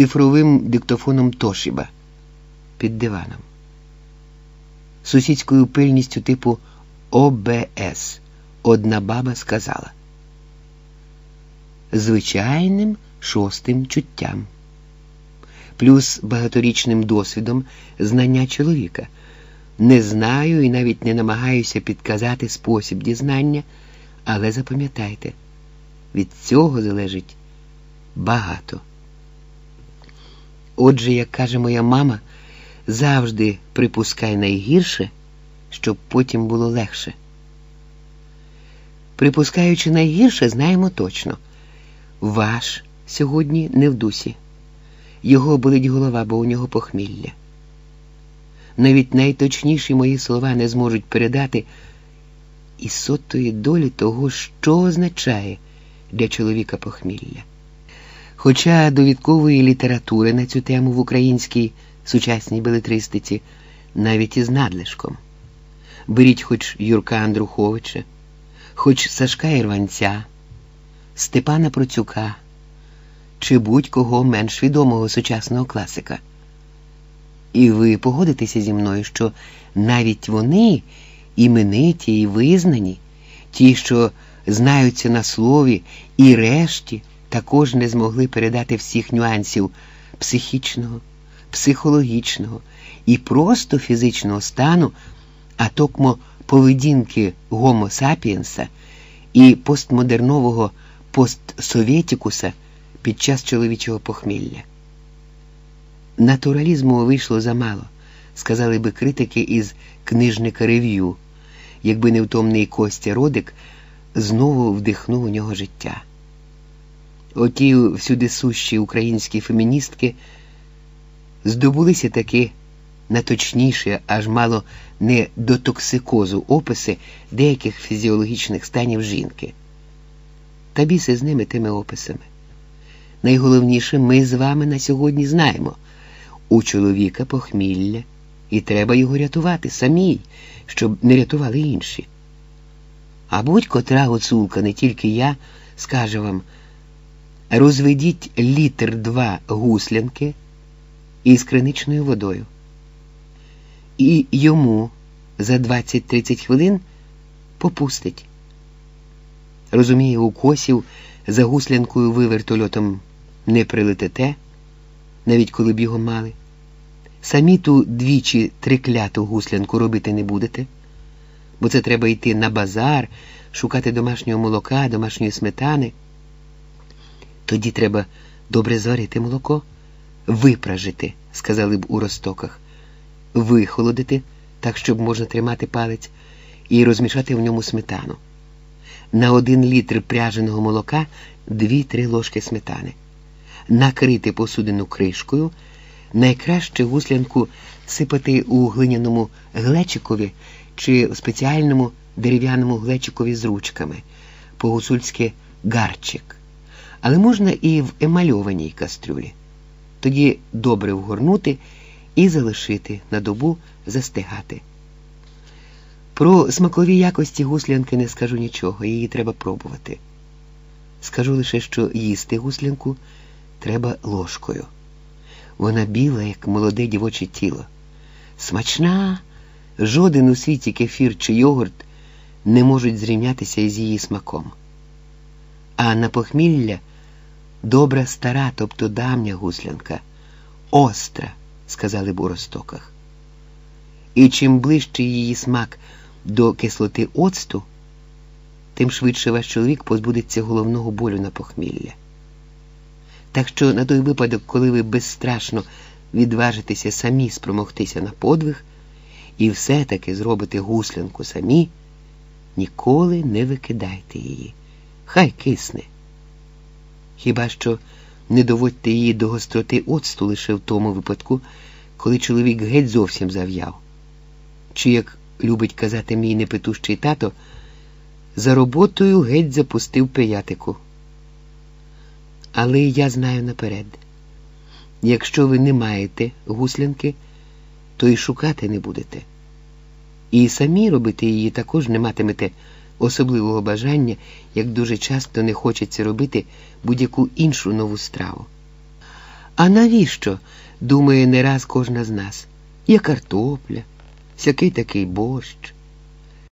цифровим диктофоном Тошіба під диваном, сусідською пильністю типу ОБС. Одна баба сказала. Звичайним шостим чуттям, плюс багаторічним досвідом знання чоловіка. Не знаю і навіть не намагаюся підказати спосіб дізнання, але запам'ятайте, від цього залежить багато. Отже, як каже моя мама, завжди припускай найгірше, щоб потім було легше. Припускаючи найгірше, знаємо точно. Ваш сьогодні не в дусі. Його болить голова, бо у нього похмілля. Навіть найточніші мої слова не зможуть передати і сотої долі того, що означає для чоловіка похмілля. Хоча довідкової літератури на цю тему в українській сучасній белетристиці навіть із надлишком. Беріть хоч Юрка Андруховича, хоч Сашка Ірванця, Степана Процюка чи будь-кого менш відомого сучасного класика. І ви погодитеся зі мною, що навіть вони імениті і визнані, ті, що знаються на слові, і решті також не змогли передати всіх нюансів психічного, психологічного і просто фізичного стану, а токмо поведінки Гомо сапіенса і постмодернового постсовєтікуса під час чоловічого похмілля. Натуралізму вийшло замало, сказали би критики із книжника рев'ю, якби невтомний Костя Родик знову вдихнув у нього життя. Оті всюди сущі українські феміністки здобулися таки на точніші, аж мало не до токсикозу описи деяких фізіологічних станів жінки. Та біси з ними тими описами. Найголовніше, ми з вами на сьогодні знаємо у чоловіка похмілля, і треба його рятувати самій, щоб не рятували інші. А будь-котра оцулка, не тільки я, скаже вам розведіть літр два гуслянки із криничною водою. І йому за 20-30 хвилин попустить. Розуміє, у косів за гуслянкою ви вертольотом не прилетите, навіть коли б його мали. Самі ту двічі трикляту гуслянку робити не будете, бо це треба йти на базар, шукати домашнього молока, домашньої сметани. Тоді треба добре зварити молоко, випражити, сказали б у ростоках, вихолодити, так, щоб можна тримати палець, і розмішати в ньому сметану. На один літр пряженого молока дві-три ложки сметани, накрити посудину кришкою, найкраще гуслянку сипати у глиняному глечикові чи спеціальному дерев'яному глечикові з ручками, по-гусульськи гарчик але можна і в емальованій кастрюлі. Тоді добре вгорнути і залишити на добу застигати. Про смакові якості гуслянки не скажу нічого, її треба пробувати. Скажу лише, що їсти гуслянку треба ложкою. Вона біла, як молоде дівоче тіло. Смачна, жоден у світі кефір чи йогурт не можуть зрівнятися із її смаком. А на похмілля добра стара, тобто давня гуслянка, остра, сказали б у ростоках. І чим ближче її смак до кислоти оцту, тим швидше ваш чоловік позбудеться головного болю на похмілля. Так що на той випадок, коли ви безстрашно відважитеся самі спромогтися на подвиг і все-таки зробите гуслянку самі, ніколи не викидайте її. Хай кисне. Хіба що не доводьте її до гостроти оцту лише в тому випадку, коли чоловік геть зовсім зав'яв. Чи, як любить казати мій непетущий тато, за роботою геть запустив пиятику. Але я знаю наперед, якщо ви не маєте гуслянки, то й шукати не будете. І самі робити її також не матимете особливого бажання, як дуже часто не хочеться робити будь-яку іншу нову страву. А навіщо? думає не раз кожна з нас. Є картопля, всякий такий борщ.